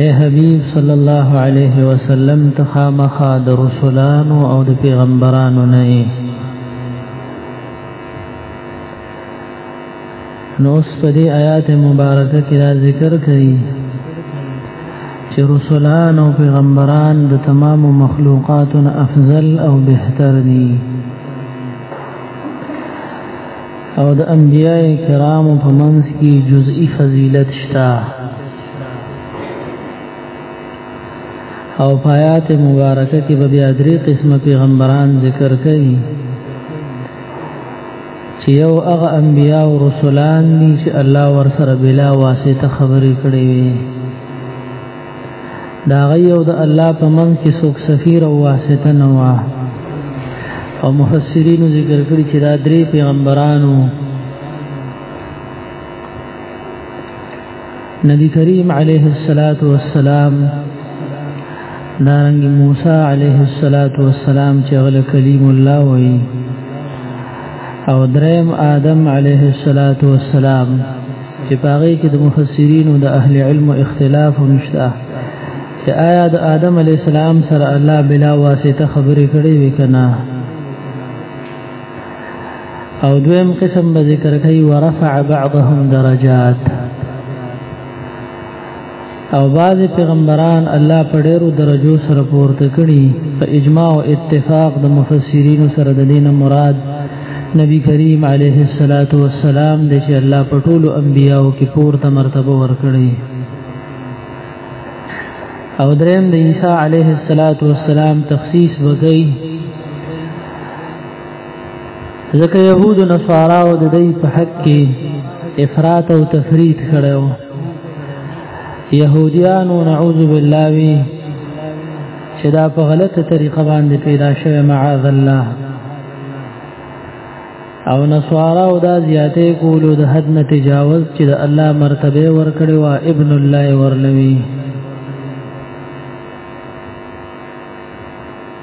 اے حبیب صلی الله علیه وسلم تخامخا د رسولانو او د پیغمبرانو نه نو اوس په دې آیات مبارکه کې را ذکر کړي چې رسولان او پیغمبران د تمام مخلوقاتو افضل او بهتر دي او د انبیای کرامو په منځ کې جزئی فضیلت شته او پایات مبارکه کې به بیا درې قسمه پیغمبران ذکر کړي چې یو هغه انبیا او رسولان دي چې الله ورسره بلا واسطه خبرې کړې وي دا غيو د الله په من کې څوک سفیر او واسطه نه و او مفسرین ذکر کړی چې دا درې پیغمبرانو نبی کریم علیه الصلاۃ والسلام دارنګ موسی علیه الصلاۃ والسلام چې غل کلیم الله وای او دریم آدم علیه الصلاۃ والسلام چې پاره کې د مفسرین او د اهل علم اختلاف نشته چې آیا د آدم علی السلام سره الله بلا واسطه خبرې کړې وکنه او دویم قسم به ذکر کوي ورفع بعضهم درجات او بعض پیغمبران الله په ډیرو درجو سره پورته کړي په اجماع او اتفاق د مفسرین سره د دین مراد نبی کریم علیه الصلاۃ والسلام د چې الله په ټولو انبیانو کې پورته مرتبه ورکړي او دریم د عیسی علیه الصلاۃ والسلام تخصیص وکړي ځکه يهود او نصارا او د دې په حق کې افراط او تفرید کړو يهوديانو نعوذ بالله وی چې دا په غلطه طریقه باندې پیدا شوه معاذ الله او نصارا او دا زیاته کولو د حد نه تجاوز چې د الله مرتبه ورکړي وا ابن الله ورلوي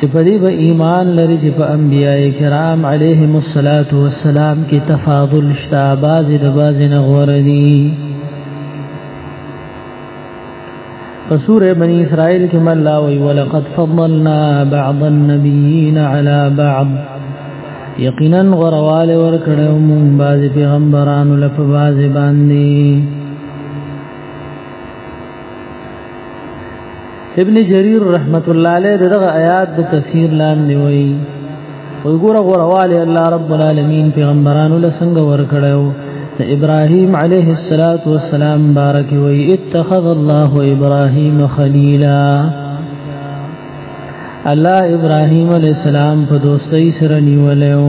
چې په دې به ایمان لري چې په انبیای کرام علیهم الصلاۃ والسلام کې تفاضل شته باز د باز نه غوړني په سوره بنی اسرائیل کې مله وی ولقد فضلنا بعض النبیین علی بعض یقینا غرواله ور کړو مون باز پیغمبرانو لپاره باز باندې ابن جرير رحمت الله عليه دغه آیات د تفسیر لاندې وایي وی ګوره غورواله الله رب العالمین پیغمبرانو له څنګه ور کړو ابراهيم عليه الصلاه والسلام بارک وی اتخذ الله ابراهيم خليلا الله ابراهيم عليه السلام په دوستۍ سره نیولیو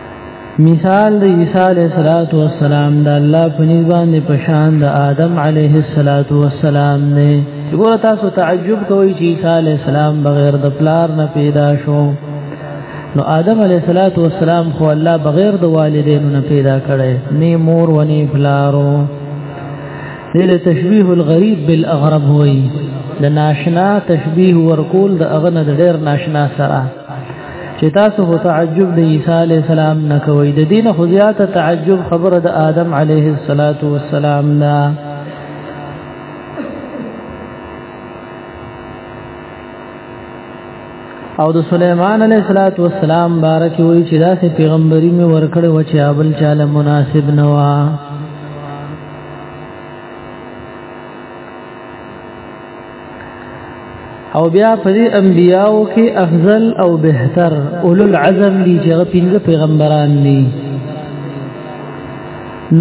مثال د عیسی علیه الصلاۃ والسلام د الله په نسبت باندې په شان د آدم علیه الصلاۃ والسلام نه ګور تاسو تعجب کوئ چې عیسی علیه السلام بغیر د پلار نه پیدا شو نو آدم علیه الصلاۃ والسلام خو الله بغیر د والدینو نه پیدا کړي نه مور و نه پلارو دله تشبیه الغریب بالاغرب وای د ناشنا تشبیه ورکول د اغنه د ډیر ناشنا سره چې تاسو هو تعجب د عیسی علی السلام نه کوئ د دین خو زیاته تعجب خبره د آدم علیه السلام نه او د سليمان عليه الصلاه والسلام بارک وی چې دا سه پیغمبري می ورکړ و چې ابل چاله مناسب نه وا او بیا په دې انبیاو کې افضل او بهتر اولو العزم دي چې هغه پنځه پیغمبران دي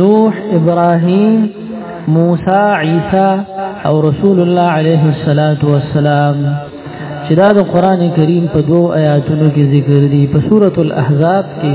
نوح ابراهيم موسی عیسی او رسول الله عليه الصلاه والسلام چې دا د قران کریم په دوو آیاتونو کې ذکر دي په سورۃ الاحزاب کې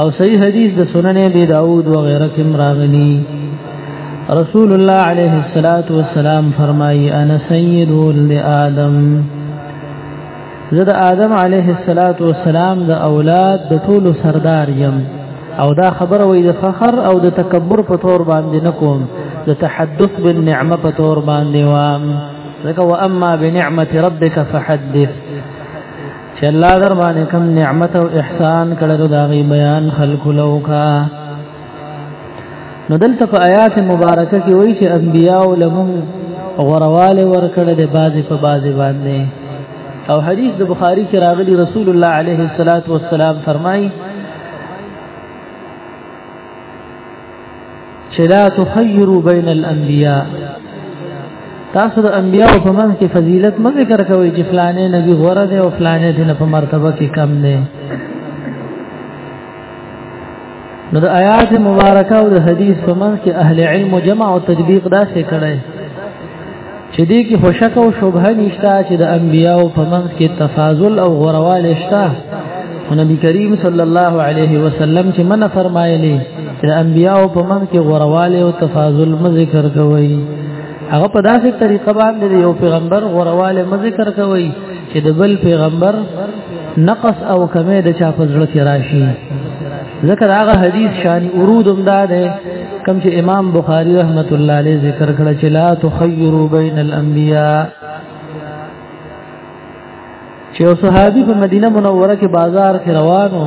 او صحیح حدیث د سنن ابي داود و غیره کې راغلي رسول الله عليه الصلاة والسلام فرمایي انا سيد ولد آدم زد آدم عليه الصلاة والسلام د اولاد د ټول سردار يم او دا خبر وې د فخر او د تکبر په تور باندې نکوم د تحدث بالنعمه په تور باندې وام ځکه واما بنعمه ربك فحدث چې الله در باندې کوم نعمت او احسان کړو دا غي بیان خلق لوکا نو دلته په آیات مبارکه کې وایي چې انبیاء لهم غرواله ورکړه د بازي په بازي باندې او حدیث د بخاری کې راغلی رسول الله علیه الصلاۃ والسلام فرمایي چې لا تخيروا بين الانبياء تاسو د انبیاء په منځ کې فضیلت مې ذکر کوي چې فلانه نبی غوړه دی او فلانه دین په مرتبه کې کم دی نو د آیات مبارکه او د حدیث په منځ کې اهل علم جمع او تطبیق دا څه کړي چې دې کې خوشک او شبهه نشته چې د انبیاو په منځ کې تفاضل او غورواله شته نبی کریم صلی الله علیه وسلم چې من فرمایلی چې انبیاو په منځ کې غورواله او تفاضل م ذکر کوي هغه په داسې طریقه باندې یو پیغمبر غورواله م ذکر کوي چې د بل پیغمبر نقص او کمی د چا په ځړ کې راشي ذکر هغه حدیث شان ورود هم دا ده کوم چې امام بخاری رحمت الله علیه ذکر کړ چې لا تخیروا بین الانبیاء چې او صحابي په مدینه منوره کې بازار کې روانو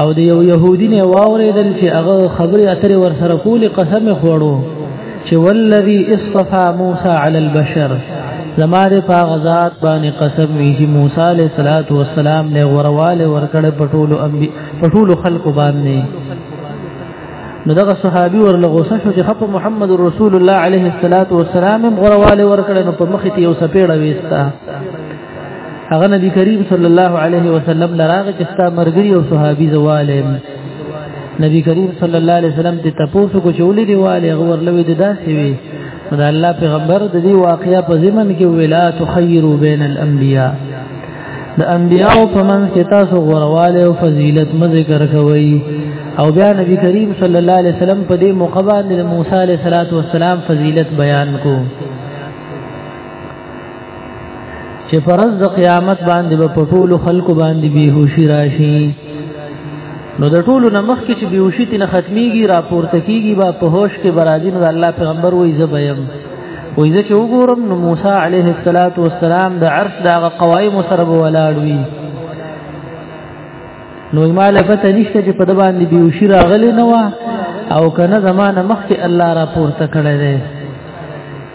او د یو يهودي نه واورېدل چې هغه خبره اترې ور سره کولې قسم خوړو چې والذي اصطفى موسى على البشر زماره په غزاد باندې قسم وی چې موسی عليه صلوات و سلام له ورواله ورکړ پټول انبي پټول خلق باندې نو دغه صحابي ورله غوسه شو چې خپ محمد رسول الله عليه الصلاه والسلام غرواله ورکړ نو په مخ ته یو سپېړه وېستا هغه نبی کریم صلی الله علیه وسلم لراغه چې ستا مرګري او صحابي زوالم نبی کریم صلی الله علیه وسلم ته تاسو کو چولې دی والي غور لوي د داسې وي دا الله پیغمبر د دې واقعیا په ضمن کې ویلا تخیروا بین الانبیاء د انبیاء په منځ کې تاسو غورواله او فضیلت مذکر کوي او بیا نبی کریم صلی الله علیه وسلم په دې موقع باندې موسی علیه السلام فضیلت بیان کو چې فرض د قیامت باندې په با ټولو خلکو باندې بیهوشي راشي نو د ټولو نمخ کې چې بیهوشي تنه ختميږي راپورته کیږي با په هوش کې برازي نو الله پیغمبر وایي زبیم وایي زه چې وګورم نو موسی عليه الصلاه والسلام د عرش د قوایم سره ولاړوي نو مال پته نشته چې په د باندې بیهوشي راغلی نه و او کنه زمانه مخ کې الله راپورته کړی دی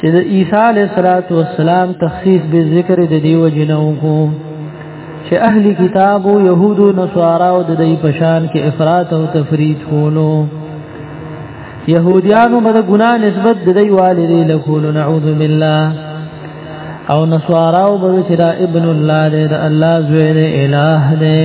چې د عیسی علیه الصلاۃ والسلام تخصیص به ذکر د دی وجنو کو چې اهلی کتاب او يهود او نصارا او د دې پشان کې افراط او تفرید کولو يهوديانو بده ګنا نسبت د دې والدې له کولو نعوذ بالله او نصارا او بده چې دا ابن الله دې د الله زوی دې الہ دې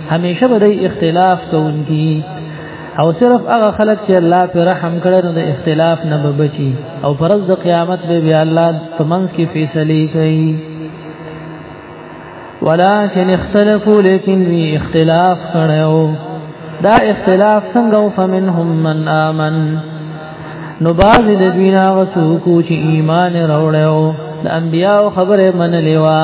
همیشه به د اختلاف کوونکی او صرف هغه خلک چې الله پر رحم کړي نو د اختلاف نه بچي او پرز د قیامت به بیا الله تمنځ کې فیصله کوي ولكن اختلفوا لكن وی اختلاف کړو دا اختلاف څنګه او فمنهم من امن نو باز د دوینا غسو کو چې ایمان راوړو د انبیاء خبره منلې وا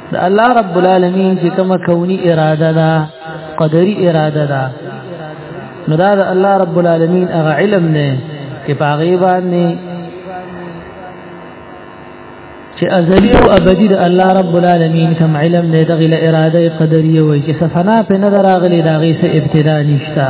د الله رب العالمین چې کومه کونی اراده ده قدری اراده ده نو دا د الله رب العالمین هغه علم نه چې پاغي باندې چې ازلی او ابدی د الله رب العالمین کوم علم نه دغه له اراده قدری وي چې سفنا په نظر اغلی داغه سه ابتدا نشتا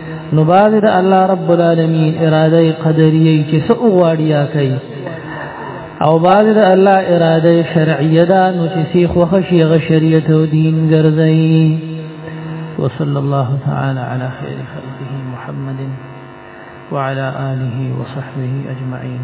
نو بعد د الله رب العالمین اراده قدریه چې څو غواړیا کوي او بعد د الله اراده شرعیه دا نو چې سی خوښ شي غ شریعت او دین ګرځي وصلى الله تعالى على خير خلقه محمد وعلى آله وصحبه أجمعين